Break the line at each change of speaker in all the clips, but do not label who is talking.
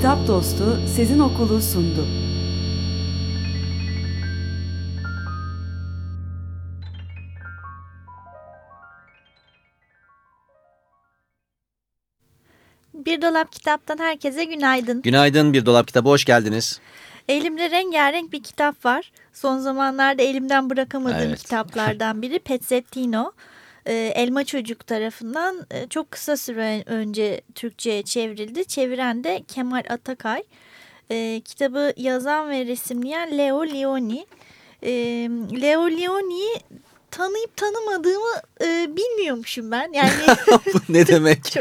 Kitap Dostu Sezin Okulu sundu.
Bir Dolap Kitap'tan herkese günaydın.
Günaydın Bir Dolap Kitabı, hoş geldiniz.
Elimde rengarenk bir kitap var. Son zamanlarda elimden bırakamadığım
Evet.
kitaplardan biri Pezzettino. Ee, Elma Çocuk tarafından e, çok kısa süre önce Türkçe'ye çevrildi. Çeviren de Kemal Atakay. Ee, kitabı yazan ve resimleyen Leo Leoni. Leo Leoni'yi tanıyıp tanımadığımı e, bilmiyormuşum ben. Yani
Bu ne demek?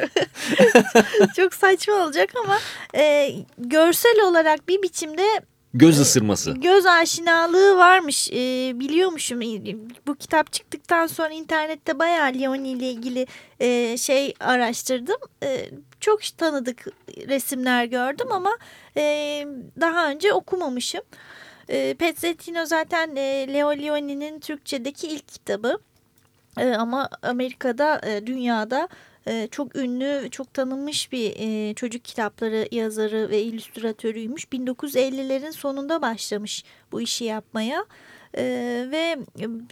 çok saçma olacak ama e, görsel olarak bir biçimde
Göz ısırması.
göz aşinalığı varmış e, biliyormuşum. Bu kitap çıktıktan sonra internette bayağı Leoni ile ilgili e, şey araştırdım. E, çok tanıdık resimler gördüm ama e, daha önce okumamışım. E, Pezzettino zaten e, Leo Leoni'nin Türkçedeki ilk kitabı. E, ama Amerika'da, e, dünyada e, çok ünlü, çok tanınmış bir e, çocuk kitapları yazarı ve illüstratörüymüş. 1950'lerin sonunda başlamış bu işi yapmaya. E, ve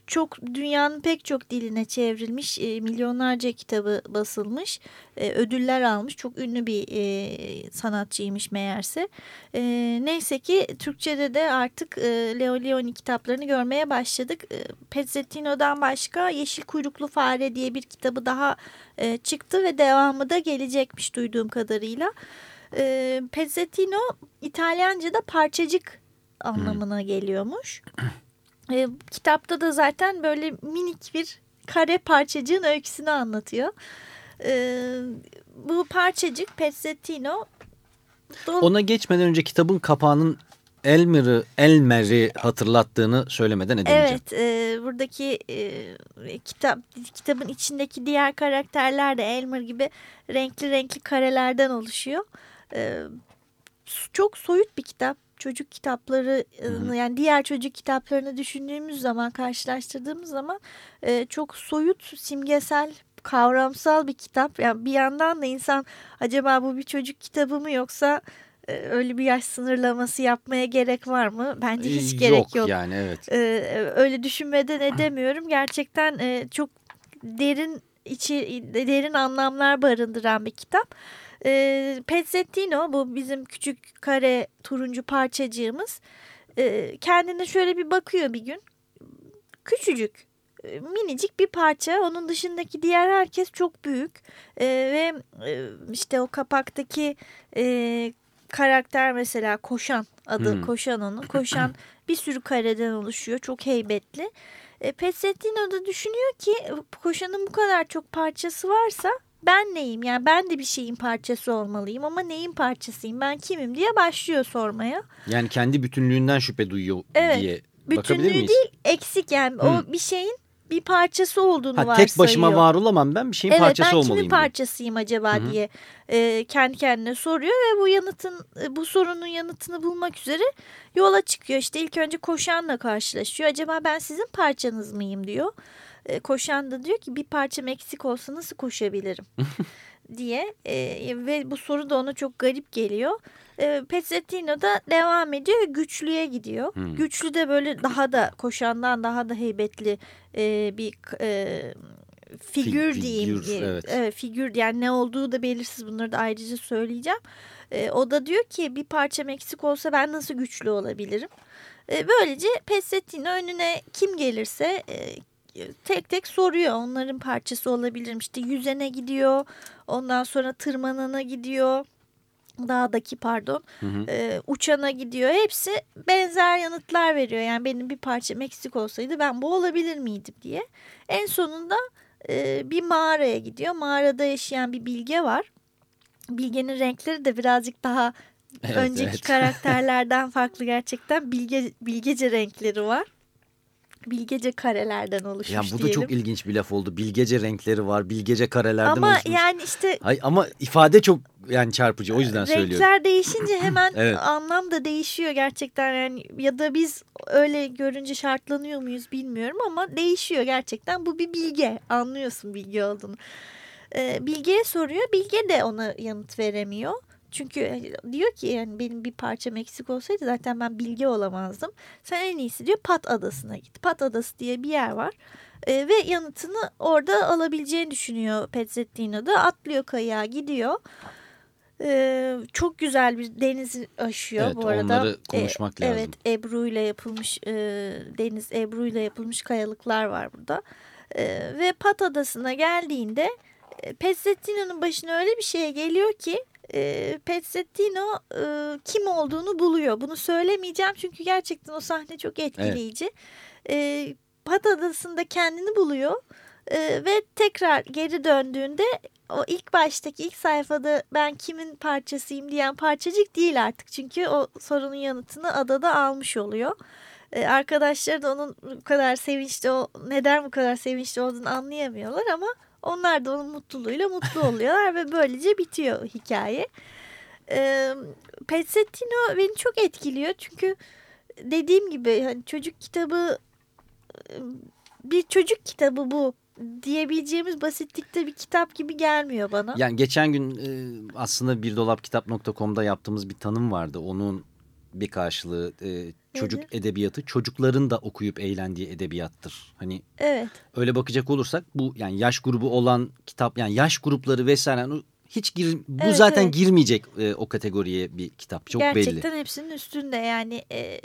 çok dünyanın pek çok diline çevrilmiş e, milyonlarca kitabı basılmış e, ödüller almış çok ünlü bir e, sanatçıymış meğerse. E, neyse ki Türkçe'de de artık e, Leo Leoni kitaplarını görmeye başladık. E, Pezzettino'dan başka Yeşil Kuyruklu Fare diye bir kitabı daha e, çıktı ve devamı da gelecekmiş duyduğum kadarıyla. E, Pezzettino İtalyanca'da parçacık anlamına geliyormuş. E, kitapta da zaten böyle minik bir kare parçacığın öyküsünü anlatıyor. E, bu parçacık Pezzettino
Ona geçmeden önce kitabın kapağının Elmer'i Elmer'i hatırlattığını söylemeden edemeyeceğim.
Evet, e, buradaki e, kitap kitabın içindeki diğer karakterler de Elmer gibi renkli renkli karelerden oluşuyor. E, çok soyut bir kitap. Çocuk kitapları
hı.
yani diğer çocuk kitaplarını düşündüğümüz zaman karşılaştırdığımız zaman e, çok soyut, simgesel, kavramsal bir kitap. Yani bir yandan da insan acaba bu bir çocuk kitabı mı yoksa e, öyle bir yaş sınırlaması yapmaya gerek var mı? Bence hiç gerek yok.
yani evet.
Ee, öyle düşünmeden edemiyorum. Gerçekten e, çok derin içi derin anlamlar barındıran bir kitap. E, Pezzettino bu bizim küçük kare turuncu parçacığımız. E, kendine şöyle bir bakıyor bir gün. Küçücük e, minicik bir parça. Onun dışındaki diğer herkes çok büyük. E, ve e, işte o kapaktaki e, karakter mesela koşan adı
Hmm.
koşan onun. Koşan bir sürü kareden oluşuyor. Çok heybetli. E, Pezzettino da düşünüyor ki koşanın bu kadar çok parçası varsa ben neyim? Yani ben de bir şeyin parçası olmalıyım ama neyin parçasıyım? Ben kimim diye başlıyor sormaya.
Yani kendi bütünlüğünden şüphe duyuyor
Evet,
diye bakabilir
Bütünlüğü
miyiz?
değil eksik yani
Hmm.
o bir şeyin bir parçası olduğunu
Ha,
varsayıyor.
tek başıma var olamam ben bir şeyin
Evet
parçası
ben kimin
olmalıyım. diye.
parçasıyım acaba
Hı hı.
diye e, kendi kendine soruyor ve bu yanıtın e, bu sorunun yanıtını bulmak üzere yola çıkıyor. İşte ilk önce koşanla karşılaşıyor. Acaba ben sizin parçanız mıyım diyor. E, koşan da diyor ki bir parçam eksik olsa nasıl koşabilirim diye e, ve bu soru da ona çok garip geliyor. E, Pezzettino da devam ediyor ve güçlüye gidiyor.
Hmm.
Güçlü de böyle daha da koşandan daha da heybetli e, bir e, figür
Fig-
diyeyim.
figür,
E,
evet.
figür yani ne olduğu da belirsiz bunları da ayrıca söyleyeceğim. E, o da diyor ki bir parçam eksik olsa ben nasıl güçlü olabilirim? E, böylece Pezzettino önüne kim gelirse e, tek tek soruyor. Onların parçası olabilirim. İşte yüzene gidiyor. Ondan sonra tırmanana gidiyor. Dağdaki pardon.
Hı hı.
e, uçana gidiyor. Hepsi benzer yanıtlar veriyor. Yani benim bir parçam eksik olsaydı ben bu olabilir miydim diye. En sonunda e, bir mağaraya gidiyor. Mağarada yaşayan bir bilge var. Bilgenin renkleri de birazcık daha
Evet,
Önceki
evet.
karakterlerden farklı gerçekten bilge, bilgece renkleri var. Bilgece karelerden oluşmuş
Ya bu da
diyelim.
çok ilginç bir laf oldu. Bilgece renkleri var, bilgece karelerden
Ama
oluşmuş.
yani işte
Hay, ama ifade çok yani çarpıcı o yüzden söylüyorum.
renkler değişince hemen
Evet.
anlam da değişiyor gerçekten yani ya da biz öyle görünce şartlanıyor muyuz bilmiyorum ama değişiyor gerçekten bu bir bilge anlıyorsun bilgi olduğunu. Ee, Bilge'ye soruyor Bilge de ona yanıt veremiyor. Çünkü e, diyor ki yani benim bir parçam eksik olsaydı zaten ben bilge olamazdım. Sen en iyisi diyor Pat Adası'na git. Pat Adası diye bir yer var. Ee, ve yanıtını orada alabileceğini düşünüyor Pezzettino da. Atlıyor kayağa gidiyor. Ee, çok güzel bir denizi aşıyor
Evet,
bu arada.
onları konuşmak lazım.
Evet Ebru ile yapılmış e, deniz Ebru ile yapılmış kayalıklar var burada. E, ve Pat Adası'na geldiğinde e, Pezzettino'nun başına öyle bir şey geliyor ki e, Pezzettino e, kim olduğunu buluyor. Bunu söylemeyeceğim çünkü gerçekten o sahne çok etkileyici. E, Pat Adası'nda kendini buluyor e, ve tekrar geri döndüğünde o ilk baştaki ilk sayfada ben kimin parçasıyım diyen parçacık değil artık. Çünkü o sorunun yanıtını adada almış oluyor. Ee, arkadaşları da onun bu kadar sevinçli, o neden bu kadar sevinçli olduğunu anlayamıyorlar ama onlar da onun mutluluğuyla mutlu oluyorlar ve böylece bitiyor hikaye. Ee, Pezzettino beni çok etkiliyor çünkü dediğim gibi hani çocuk kitabı bir çocuk kitabı bu diyebileceğimiz basitlikte bir kitap gibi gelmiyor bana.
Yani geçen gün aslında birdolapkitap.com'da yaptığımız bir tanım vardı. Onun bir karşılığı e, çocuk
Nedir?
edebiyatı çocukların da okuyup eğlendiği edebiyattır. Hani
Evet.
öyle bakacak olursak bu yani yaş grubu olan kitap yani yaş grupları vesaire yani hiç gir, bu
Evet,
zaten
evet.
girmeyecek e, o kategoriye bir kitap çok
Gerçekten
belli.
hepsinin üstünde yani e,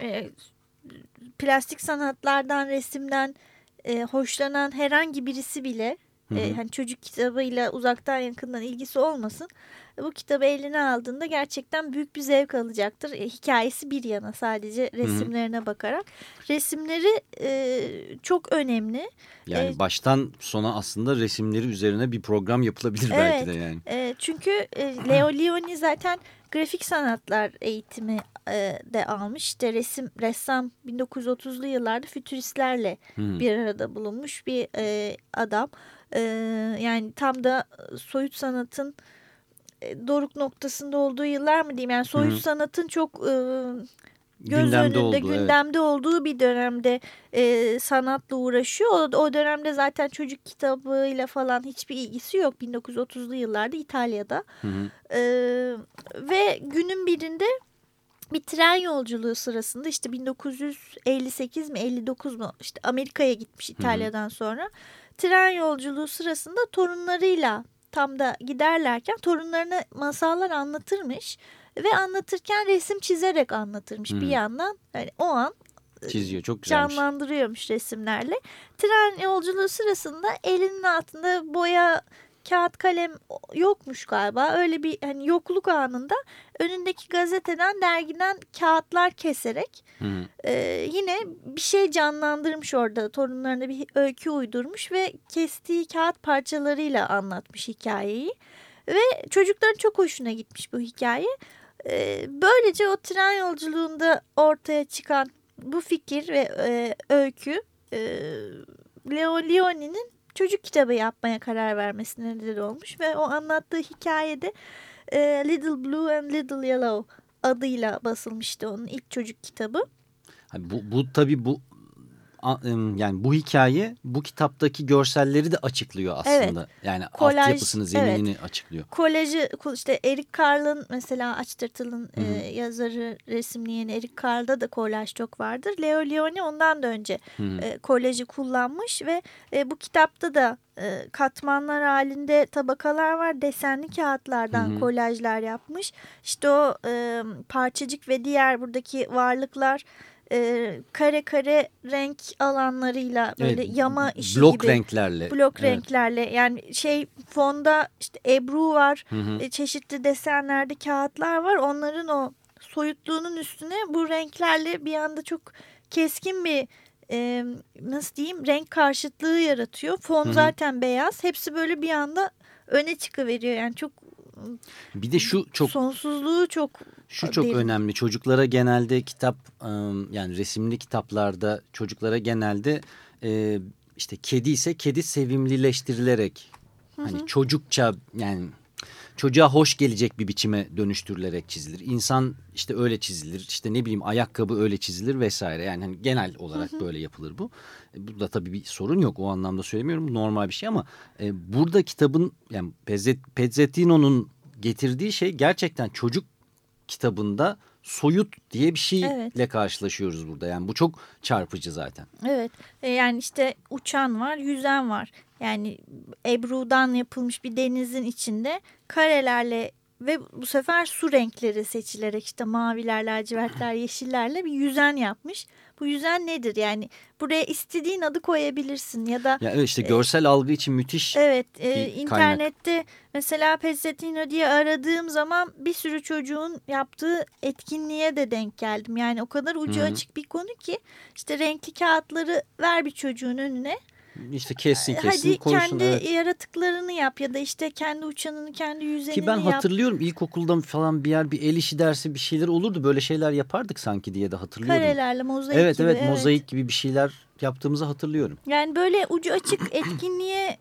e, plastik sanatlardan, resimden e, hoşlanan herhangi birisi bile e, hani çocuk kitabıyla uzaktan yakından ilgisi olmasın. Bu kitabı eline aldığında gerçekten büyük bir zevk alacaktır. E, hikayesi bir yana sadece resimlerine bakarak. Resimleri e, çok önemli.
Yani
e,
baştan sona aslında resimleri üzerine bir program yapılabilir belki de yani.
E, çünkü e, Leo Leoni zaten grafik sanatlar eğitimi e, de almış. İşte resim ressam 1930'lu yıllarda fütüristlerle
Hı.
bir arada bulunmuş bir e, adam. E, yani tam da soyut sanatın e, doruk noktasında olduğu yıllar mı diyeyim? Yani soyut
Hı hı.
sanatın çok e, göz
Gündemde
önünde,
oldu, evet.
gündemde olduğu bir dönemde e, sanatla uğraşıyor. O, o dönemde zaten çocuk kitabıyla falan hiçbir ilgisi yok. 1930'lu yıllarda İtalya'da.
Hı hı.
E, ve günün birinde bir tren yolculuğu sırasında işte 1958 mi 59 mu işte Amerika'ya gitmiş İtalya'dan sonra. Tren yolculuğu sırasında torunlarıyla tam da giderlerken torunlarına masallar anlatırmış ve anlatırken resim çizerek anlatırmış
Hı.
bir yandan. Yani o an
Çiziyor çok güzelmiş.
canlandırıyormuş resimlerle. Tren yolculuğu sırasında elinin altında boya, kağıt, kalem yokmuş galiba. Öyle bir hani yokluk anında önündeki gazeteden, dergiden kağıtlar keserek e, yine bir şey canlandırmış orada. Torunlarına bir öykü uydurmuş ve kestiği kağıt parçalarıyla anlatmış hikayeyi. Ve çocukların çok hoşuna gitmiş bu hikaye. E, böylece o tren yolculuğunda ortaya çıkan bu fikir ve e, öykü e, Leo Leoni'nin çocuk kitabı yapmaya karar vermesine neden olmuş ve o anlattığı hikayede e, Little Blue and Little Yellow adıyla basılmıştı onun ilk çocuk kitabı.
Hani bu, bu tabii bu yani bu hikaye bu kitaptaki görselleri de açıklıyor aslında. Yani
Kolaj,
altyapısını, zeminini açıklıyor.
Kolajı işte Eric Carle'ın mesela Açtırtıl'ın e, yazarı resimleyen Eric Carle'da da kolaj çok vardır. Leo Leoni ondan da önce
Hı hı.
e, kolajı kullanmış ve e, bu kitapta da e, katmanlar halinde tabakalar var. Desenli kağıtlardan
Hı hı.
kolajlar yapmış. İşte o e, parçacık ve diğer buradaki varlıklar e, kare kare renk alanlarıyla böyle
Evet,
yama işi
blok
gibi.
renklerle.
Blok
Evet.
renklerle yani şey fonda işte ebru var
Hı hı.
e, çeşitli desenlerde kağıtlar var onların o soyutluğunun üstüne bu renklerle bir anda çok keskin bir e, nasıl diyeyim renk karşıtlığı yaratıyor. Fon
Hı hı.
zaten beyaz hepsi böyle bir anda öne çıkıveriyor yani çok
Bir de şu çok
sonsuzluğu çok
Şu çok
derin.
önemli. Çocuklara genelde kitap ım, yani resimli kitaplarda çocuklara genelde e, işte kedi ise kedi sevimlileştirilerek hani çocukça yani çocuğa hoş gelecek bir biçime dönüştürülerek çizilir. İnsan işte öyle çizilir. İşte ne bileyim ayakkabı öyle çizilir vesaire. Yani hani genel olarak böyle yapılır bu. E, burada tabii bir sorun yok. O anlamda söylemiyorum. Bu normal bir şey ama e, burada kitabın yani Pezzet, Pezzettino'nun getirdiği şey gerçekten çocuk kitabında soyut diye bir şeyle
Evet.
karşılaşıyoruz burada. Yani bu çok çarpıcı zaten.
Evet E, yani işte uçan var yüzen var yani Ebru'dan yapılmış bir denizin içinde karelerle ve bu sefer su renkleri seçilerek işte maviler, lacivertler, yeşillerle bir yüzen yapmış. Bu yüzen nedir yani buraya istediğin adı koyabilirsin ya da
Ya evet işte görsel algı için müthiş.
Evet e,
bir kaynak.
internette mesela Pezzettino diye aradığım zaman bir sürü çocuğun yaptığı etkinliğe de denk geldim. Yani o kadar ucu
Hı hı.
açık bir konu ki işte renkli kağıtları ver bir çocuğun önüne.
İşte kessin kessin
Hadi
koysun.
kendi
evet.
yaratıklarını yap ya da işte kendi uçanını kendi yüzenini
Ki ben
yap.
hatırlıyorum ilkokulda falan bir yer bir el işi dersi bir şeyler olurdu. Böyle şeyler yapardık sanki diye de hatırlıyorum.
Karelerle mozaik
evet
gibi.
evet mozaik gibi bir şeyler yaptığımızı hatırlıyorum.
Yani böyle ucu açık etkinliğe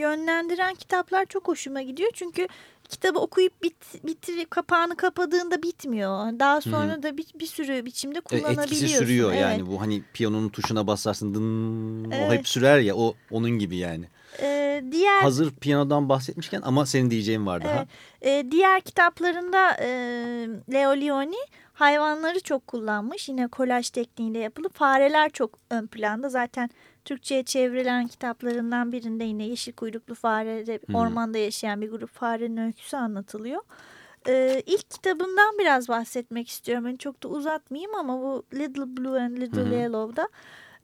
yönlendiren kitaplar çok hoşuma gidiyor. Çünkü kitabı okuyup bit, bitir, kapağını kapadığında bitmiyor. Daha sonra da bir, bir sürü biçimde
E,
kullanabiliyorsun.
Etkisi sürüyor
Evet.
yani bu hani piyanonun tuşuna basarsın dın, o
Evet.
hep sürer ya o onun gibi yani.
Ee, diğer
Hazır piyanodan bahsetmişken ama senin diyeceğin var daha.
Evet. e, diğer kitaplarında e, Leo Leoni hayvanları çok kullanmış. Yine kolaj tekniğiyle yapılı. Fareler çok ön planda. Zaten Türkçe'ye çevrilen kitaplarından birinde yine yeşil kuyruklu fare, de
Hı.
ormanda yaşayan bir grup farenin öyküsü anlatılıyor. Ee, ilk kitabından biraz bahsetmek istiyorum. Ben çok da uzatmayayım ama bu Little Blue and Little. Yellow'da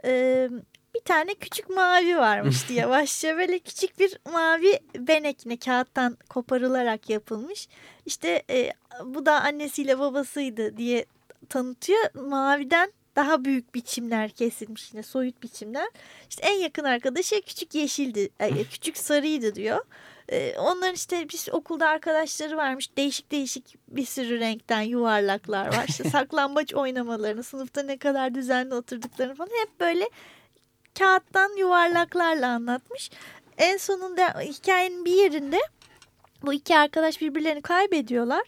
e, bir tane küçük mavi varmış diye başlıyor. Böyle küçük bir mavi benekine kağıttan koparılarak yapılmış. İşte e, bu da annesiyle babasıydı diye tanıtıyor. Maviden daha büyük biçimler kesilmiş yine soyut biçimler. İşte en yakın arkadaşı küçük yeşildi, ay, küçük sarıydı diyor. Ee, onların işte bir okulda arkadaşları varmış. Değişik değişik bir sürü renkten yuvarlaklar var. İşte saklambaç oynamalarını, sınıfta ne kadar düzenli oturduklarını falan hep böyle kağıttan yuvarlaklarla anlatmış. En sonunda hikayenin bir yerinde bu iki arkadaş birbirlerini kaybediyorlar.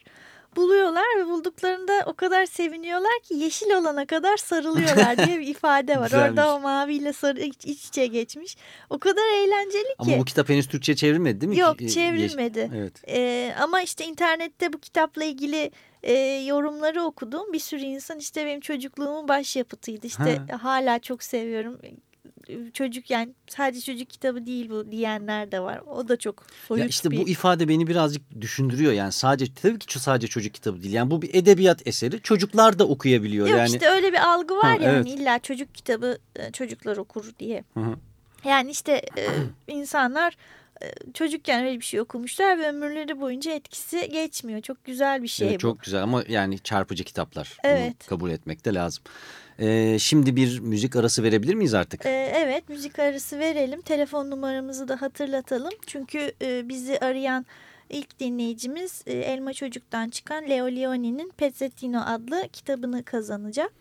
Buluyorlar ve bulduklarında o kadar seviniyorlar ki yeşil olana kadar sarılıyorlar diye bir ifade var.
Güzelmiş.
Orada o maviyle sarı iç, iç içe geçmiş. O kadar eğlenceli ki.
Ama bu kitap henüz Türkçe çevrilmedi değil mi?
Yok
e,
çevrilmedi.
yeş- Evet.
Ee, ama işte internette bu kitapla ilgili e, yorumları okudum. Bir sürü insan işte benim çocukluğumun başyapıtıydı. İşte hala çok seviyorum. Çocuk yani sadece çocuk kitabı değil bu diyenler de var. O da çok soyut
Ya işte
bir...
bu ifade beni birazcık düşündürüyor yani sadece tabii ki sadece çocuk kitabı değil yani bu bir edebiyat eseri çocuklar da okuyabiliyor
Yok
yani.
işte öyle bir algı var
Ha,
ya
evet.
illa çocuk kitabı e, çocuklar okur diye.
Hı hı.
Yani işte e, insanlar e, çocukken öyle bir şey okumuşlar ve ömürleri boyunca etkisi geçmiyor. Çok güzel bir şey
Evet,
bu.
çok güzel ama yani çarpıcı kitaplar. Bunu
Evet.
kabul etmek de lazım. Ee, şimdi bir müzik arası verebilir miyiz artık?
Ee, evet müzik arası verelim. Telefon numaramızı da hatırlatalım. Çünkü e, bizi arayan ilk dinleyicimiz e, Elma Çocuk'tan çıkan Leo Leoni'nin Pezzettino adlı kitabını kazanacak.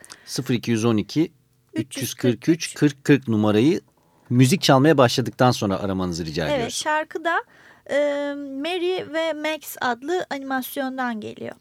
0212 343 40 40 numarayı müzik çalmaya başladıktan sonra aramanızı rica
Evet
ediyoruz.
şarkı da e, Mary ve Max adlı animasyondan geliyor.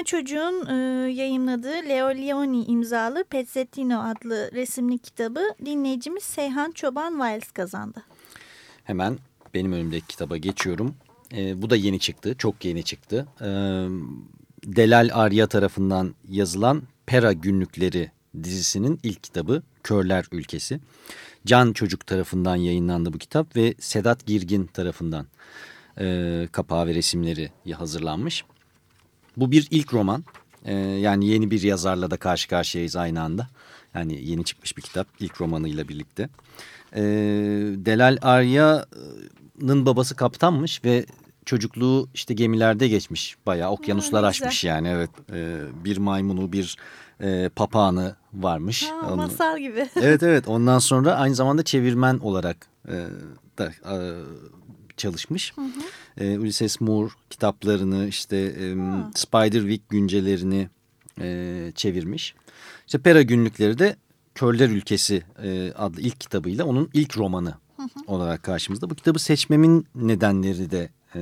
Roma Çocuğun e, yayınladığı Leo Leoni imzalı Pezzettino adlı resimli kitabı dinleyicimiz Seyhan Çoban Wiles kazandı.
Hemen benim önümdeki kitaba geçiyorum. E, bu da yeni çıktı. Çok yeni çıktı. E, Delal Arya tarafından yazılan Pera Günlükleri dizisinin ilk kitabı Körler Ülkesi. Can Çocuk tarafından yayınlandı bu kitap ve Sedat Girgin tarafından e, kapağı ve resimleri hazırlanmış. Bu bir ilk roman. E, yani yeni bir yazarla da karşı karşıyayız aynı anda. Yani yeni çıkmış bir kitap ilk romanıyla birlikte. E, Delal Arya'nın babası kaptanmış ve çocukluğu işte gemilerde geçmiş. Bayağı okyanuslar
Ha,
aşmış yani evet. E, bir maymunu bir e, papağanı varmış.
Ha, masal gibi.
evet evet ondan sonra aynı zamanda çevirmen olarak e, da e, çalışmış. E, Ulysses Moore kitaplarını işte e, Spiderwick güncelerini e, çevirmiş. İşte Pera günlükleri de Körler Ülkesi e, adlı ilk kitabıyla onun ilk romanı olarak karşımızda. Bu kitabı seçmemin nedenleri de e,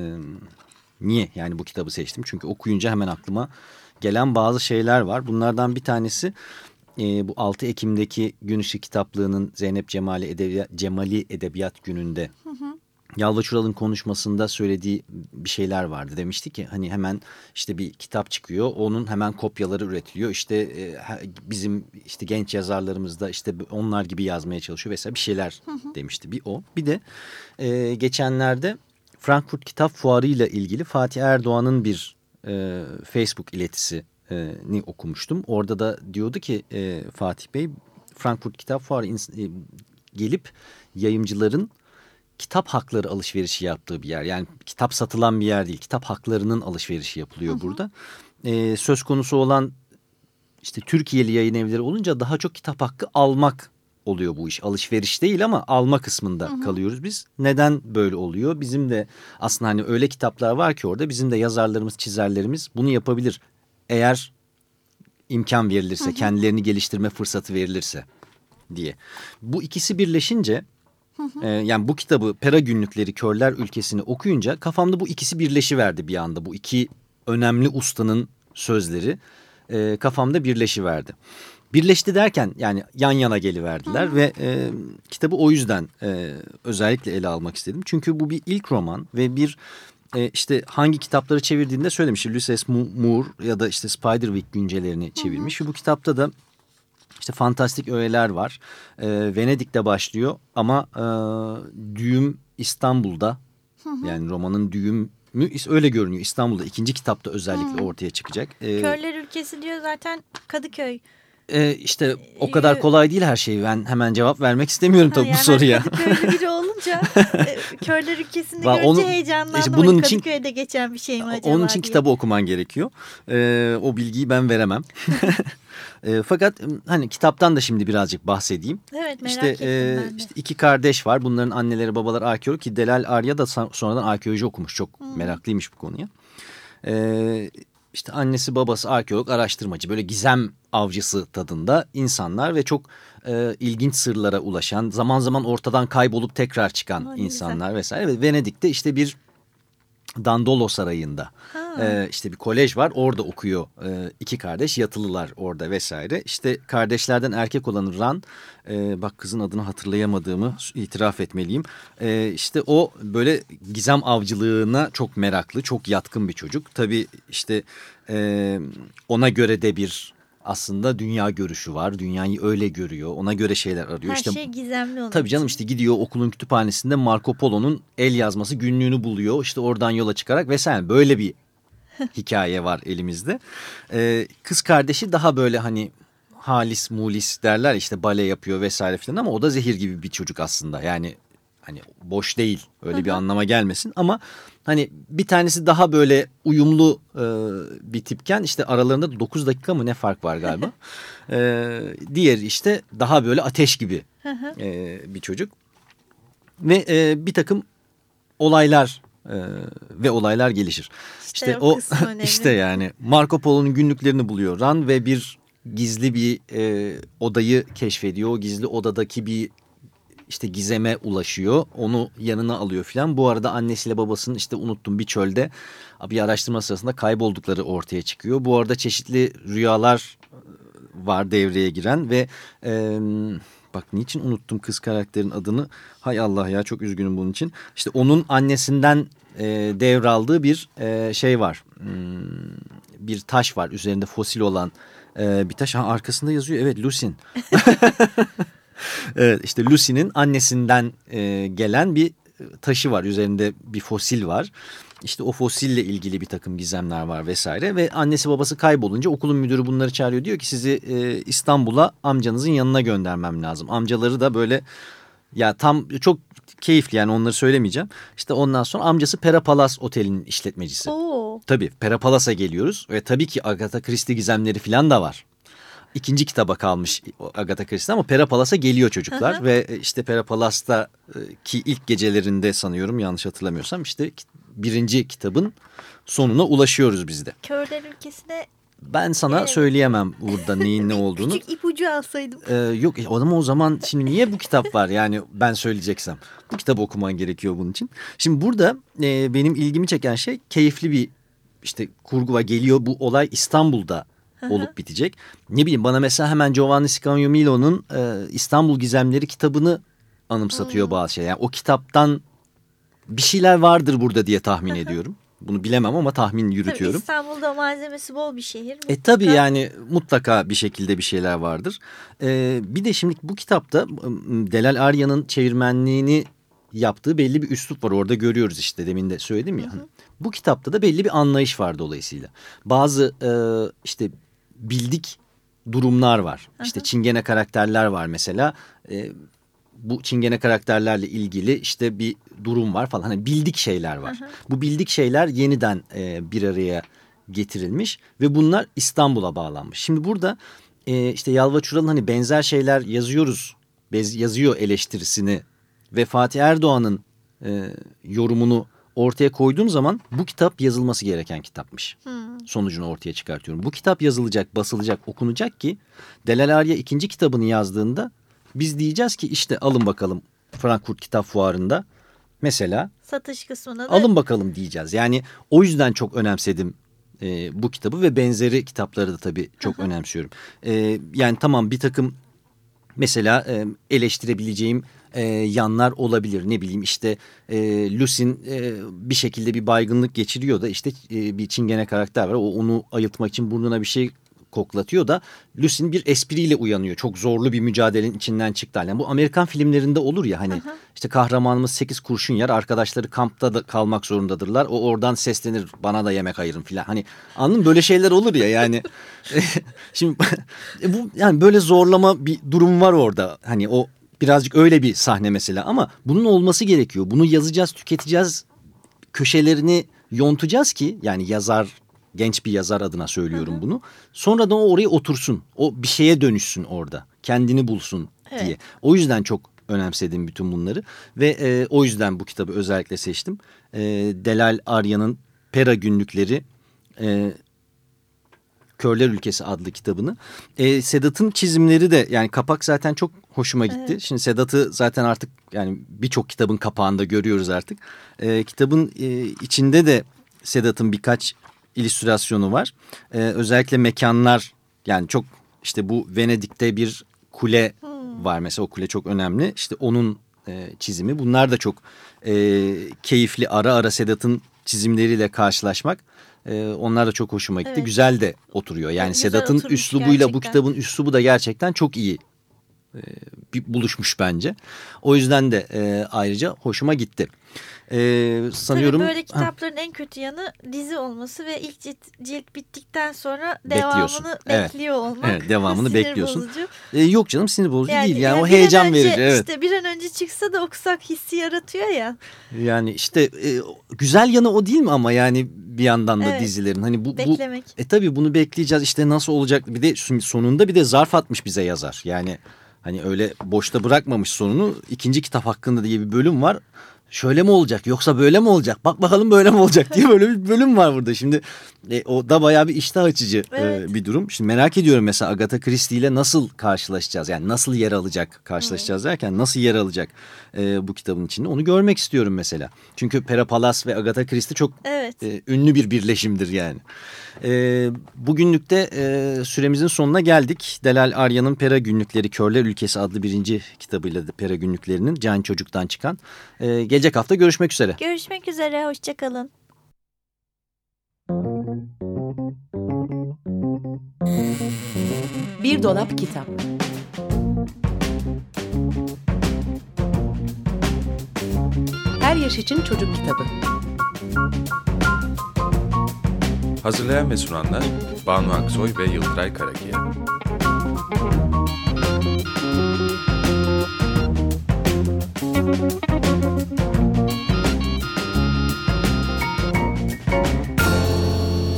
niye yani bu kitabı seçtim? Çünkü okuyunca hemen aklıma gelen bazı şeyler var. Bunlardan bir tanesi e, bu 6 Ekim'deki Gün Işığı kitaplığının Zeynep Cemali Edebiyat, Cemali Edebiyat Günü'nde Yalvaç Ural'ın konuşmasında söylediği bir şeyler vardı. Demişti ki hani hemen işte bir kitap çıkıyor. Onun hemen kopyaları üretiliyor. İşte e, bizim işte genç yazarlarımız da işte onlar gibi yazmaya çalışıyor vesaire bir şeyler demişti. Bir o. Bir de e, geçenlerde Frankfurt Kitap Fuarı ile ilgili Fatih Erdoğan'ın bir e, Facebook iletisini okumuştum. Orada da diyordu ki e, Fatih Bey Frankfurt Kitap Fuarı e, gelip yayımcıların kitap hakları alışverişi yaptığı bir yer. Yani kitap satılan bir yer değil. Kitap haklarının alışverişi yapılıyor burada. Ee, söz konusu olan işte Türkiye'li yayın evleri olunca daha çok kitap hakkı almak oluyor bu iş. Alışveriş değil ama alma kısmında kalıyoruz biz. Neden böyle oluyor? Bizim de aslında hani öyle kitaplar var ki orada bizim de yazarlarımız, çizerlerimiz bunu yapabilir. Eğer imkan verilirse, kendilerini geliştirme fırsatı verilirse diye. Bu ikisi birleşince ee, yani bu kitabı Pera Günlükleri Körler Ülkesi'ni okuyunca kafamda bu ikisi birleşiverdi bir anda. Bu iki önemli ustanın sözleri e, kafamda birleşiverdi. Birleşti derken yani yan yana geliverdiler ve e, kitabı o yüzden e, özellikle ele almak istedim. Çünkü bu bir ilk roman ve bir e, işte hangi kitapları çevirdiğinde söylemiş. Ulysses Moore ya da işte Spiderwick güncelerini çevirmiş. Ve bu kitapta da işte fantastik öğeler var. Ee, Venedik'te başlıyor ama e, düğüm İstanbul'da. Yani romanın düğümü öyle görünüyor. İstanbul'da ikinci kitapta özellikle ortaya çıkacak. Ee,
Körler ülkesi diyor zaten Kadıköy.
e, işte o kadar kolay değil her şey. Ben hemen cevap vermek istemiyorum tabii
Ha,
bu soruya.
Kadıköylü biri olunca e, Körler ülkesini
Va-
görünce
onu-
heyecanlandım.
işte
Hani
bunun için-
Kadıköy'de geçen bir şey mi acaba
Onun için
diye.
kitabı okuman gerekiyor. Ee, o bilgiyi ben veremem. E, fakat hani kitaptan da şimdi birazcık bahsedeyim.
Evet merak
İşte,
ettim
e,
ben de.
işte iki kardeş var. Bunların anneleri babaları arkeolog ki Delal Arya da son- sonradan arkeoloji okumuş. Çok meraklıymış bu konuya. E, işte annesi babası arkeolog araştırmacı böyle gizem avcısı tadında insanlar ve çok e, ilginç sırlara ulaşan zaman zaman ortadan kaybolup tekrar çıkan
Aa,
insanlar vesaire. Ve Venedik'te işte bir Dandolo Sarayı'nda e, işte bir kolej var orada okuyor e, iki kardeş yatılılar orada vesaire. İşte kardeşlerden erkek olan Ran e, bak kızın adını hatırlayamadığımı itiraf etmeliyim. E, işte o böyle gizem avcılığına çok meraklı çok yatkın bir çocuk. Tabii işte e, ona göre de bir aslında dünya görüşü var. Dünyayı öyle görüyor. Ona göre şeyler arıyor.
Her
işte,
şey gizemli onun
Tabii canım işte gidiyor okulun kütüphanesinde Marco Polo'nun el yazması günlüğünü buluyor. İşte oradan yola çıkarak vesaire böyle bir hikaye var elimizde. Ee, kız kardeşi daha böyle hani halis mulis derler işte bale yapıyor vesaire filan ama o da zehir gibi bir çocuk aslında. Yani hani boş değil öyle bir anlama gelmesin ama hani bir tanesi daha böyle uyumlu e, bir tipken işte aralarında 9 dakika mı ne fark var galiba. Ee, diğer işte daha böyle ateş gibi e, bir çocuk ve e, bir takım olaylar e, ve olaylar gelişir.
İşte
İşte,
o
o, işte yani Marco Polo'nun günlüklerini buluyor Ran ve bir gizli bir e, odayı keşfediyor. O gizli odadaki bir işte Gizem'e ulaşıyor. Onu yanına alıyor filan. Bu arada annesiyle babasının işte unuttum bir çölde bir araştırma sırasında kayboldukları ortaya çıkıyor. Bu arada çeşitli rüyalar var devreye giren ve e, bak niçin unuttum kız karakterin adını. Hay Allah ya çok üzgünüm bunun için. İşte onun annesinden e, devraldığı bir e, şey var. Hmm, bir taş var üzerinde fosil olan e, bir taş. Ha, arkasında yazıyor evet Lucin. evet işte Lucy'nin annesinden e, gelen bir taşı var. Üzerinde bir fosil var. İşte o fosille ilgili bir takım gizemler var vesaire. Ve annesi babası kaybolunca okulun müdürü bunları çağırıyor. Diyor ki sizi e, İstanbul'a amcanızın yanına göndermem lazım. Amcaları da böyle ya tam çok keyifli yani onları söylemeyeceğim. İşte ondan sonra amcası Perapalas Otel'in işletmecisi.
Oo.
Tabii Perapalas'a geliyoruz ve tabii ki Agatha Christie gizemleri falan da var. İkinci kitaba kalmış Agatha Christie ama Perapalas'a geliyor çocuklar
Hı hı.
ve e, işte Perapalas'ta e, ki ilk gecelerinde sanıyorum yanlış hatırlamıyorsam işte birinci kitabın sonuna ulaşıyoruz biz de.
Körler ülkesine
Ben sana
Evet.
söyleyemem burada neyin ne olduğunu.
küçük ipucu alsaydım.
Ee, yok ama o zaman şimdi niye bu kitap var yani ben söyleyeceksem. Bu kitabı okuman gerekiyor bunun için. Şimdi burada e, benim ilgimi çeken şey keyifli bir işte kurgu var geliyor. Bu olay İstanbul'da olup bitecek. Ne bileyim bana mesela hemen Giovanni Scagnamilo'nun e, İstanbul Gizemleri kitabını anımsatıyor bazı şeyler. Yani o kitaptan bir şeyler vardır burada diye tahmin ediyorum. Bunu bilemem ama tahmin
Tabii
yürütüyorum.
İstanbul'da malzemesi bol bir şehir.
E tabii
Mutlaka-
yani mutlaka bir şekilde bir şeyler vardır. Ee, bir de şimdi bu kitapta Delal Arya'nın çevirmenliğini yaptığı belli bir üslup var. Orada görüyoruz işte demin de söyledim ya. Bu kitapta da belli bir anlayış var dolayısıyla. Bazı e, işte bildik durumlar var. İşte çingene karakterler var mesela. E, bu çingene karakterlerle ilgili işte bir durum var falan. Hani bildik şeyler var. Bu bildik şeyler yeniden e, bir araya getirilmiş ve bunlar İstanbul'a bağlanmış. Şimdi burada e, işte Yalva Çural'ın hani benzer şeyler yazıyoruz, bez, yazıyor eleştirisini ve Fatih Erdoğan'ın e, yorumunu ortaya koyduğum zaman bu kitap yazılması gereken kitapmış. Sonucunu ortaya çıkartıyorum. Bu kitap yazılacak, basılacak, okunacak ki Delal Arya ikinci kitabını yazdığında biz diyeceğiz ki işte alın bakalım Frankfurt Kitap Fuarı'nda mesela
Satış kısmına da
alın bakalım diyeceğiz. Yani o yüzden çok önemsedim e, bu kitabı ve benzeri kitapları da tabii çok önemsiyorum. E, yani tamam bir takım mesela e, eleştirebileceğim e, yanlar olabilir. Ne bileyim işte e, Lucin e, bir şekilde bir baygınlık geçiriyor da işte e, bir çingene karakter var. O onu ayıltmak için burnuna bir şey koklatıyor da Lucin bir espriyle uyanıyor. Çok zorlu bir mücadelenin içinden çıktı. Yani bu Amerikan filmlerinde olur ya hani işte kahramanımız 8 kurşun yer arkadaşları kampta da kalmak zorundadırlar. O oradan seslenir bana da yemek ayırın filan. Hani anladın? Böyle şeyler olur ya yani. Şimdi e, bu yani böyle zorlama bir durum var orada. Hani o birazcık öyle bir sahne mesela ama bunun olması gerekiyor. Bunu yazacağız, tüketeceğiz. Köşelerini yontacağız ki yani yazar genç bir yazar adına söylüyorum bunu. Sonra da o oraya otursun. O bir şeye dönüşsün orada. Kendini bulsun
Evet.
diye. O yüzden çok önemsedim bütün bunları ve e, o yüzden bu kitabı özellikle seçtim. E, Delal Arya'nın Pera Günlükleri e, Körler Ülkesi adlı kitabını. E, Sedat'ın çizimleri de yani kapak zaten çok hoşuma gitti. Şimdi Sedat'ı zaten artık yani birçok kitabın kapağında görüyoruz artık. E, kitabın e, içinde de Sedat'ın birkaç illüstrasyonu var. E, özellikle mekanlar yani çok işte bu Venedik'te bir kule var mesela o kule çok önemli. İşte onun e, çizimi bunlar da çok e, keyifli ara ara Sedat'ın çizimleriyle karşılaşmak. e, onlar da çok hoşuma gitti.
Evet.
Güzel de oturuyor. Yani
Evet, güzel
Sedat'ın üslubuyla bu kitabın üslubu da gerçekten çok iyi e, bir buluşmuş bence. O yüzden de e, ayrıca hoşuma gitti. E, sanıyorum
Tabii böyle
Ha,
kitapların en kötü yanı dizi olması ve ilk cilt, cilt bittikten sonra
Bekliyorsun.
devamını
Evet.
bekliyor olmak.
Evet, devamını
Sinir
bekliyorsun.
bozucu.
e, yok canım sinir bozucu değil. Yani,
yani
o heyecan
önce-
verici. Evet.
İşte bir an önce çıksa da okusak hissi yaratıyor ya.
Yani işte e, güzel yanı o değil mi ama yani bir yandan da
Evet.
dizilerin hani bu bu
Beklemek.
e tabii bunu bekleyeceğiz işte nasıl olacak bir de sonunda bir de zarf atmış bize yazar. Yani hani öyle boşta bırakmamış sonunu ikinci kitap hakkında diye bir bölüm var. Şöyle mi olacak yoksa böyle mi olacak? Bak bakalım böyle mi olacak diye böyle bir bölüm var burada. Şimdi e, o da bayağı bir iştah açıcı e,
Evet.
bir durum. Şimdi merak ediyorum mesela Agatha Christie ile nasıl karşılaşacağız? Yani nasıl yer alacak karşılaşacağız derken nasıl yer alacak e, bu kitabın içinde onu görmek istiyorum mesela. Çünkü Pera Palas ve Agatha Christie çok
Evet.
e, ünlü bir birleşimdir yani. E, bugünlük de e, süremizin sonuna geldik. Delal Arya'nın Pera Günlükleri Körler Ülkesi adlı birinci kitabıyla Pera Günlüklerinin Can Çocuk'tan çıkan. E, gelecek hafta görüşmek üzere.
Görüşmek üzere. Hoşçakalın.
Bir dolap kitap. Her yaş için çocuk kitabı.
Hazırlayan ve sunanlar Banu Aksoy ve Yıldıray Karakiya.